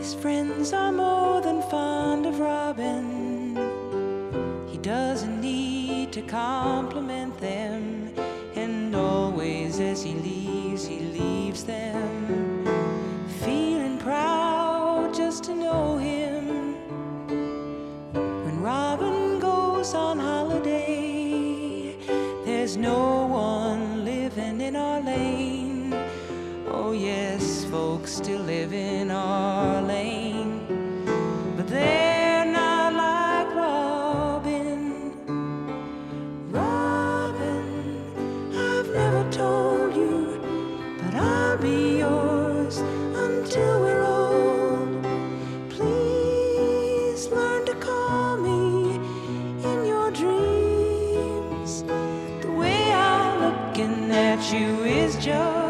His friends are more than fond of Robin. He doesn't need to compliment them, and always as he leaves, he leaves them feeling proud just to know him. When Robin goes on holiday, there's no one living in our lane. Yes, folks still live in our lane, but they're not like Robin. Robin, I've never told you, but I'll be yours until we're old. Please learn to call me in your dreams. The way I'm looking at you is just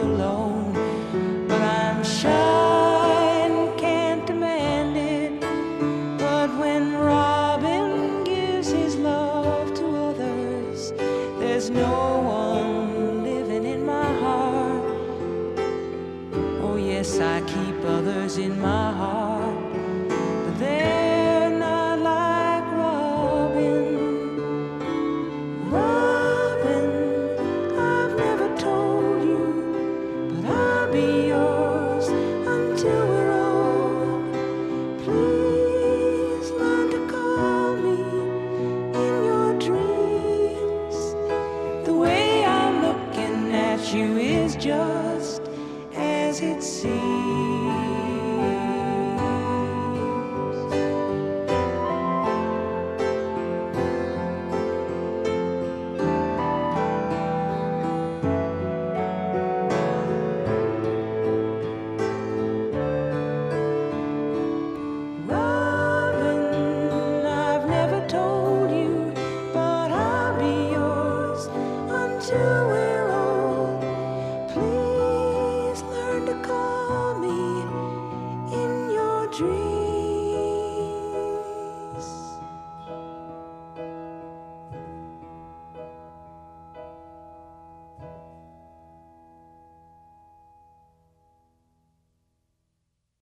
alone, you is just as it seems. dream.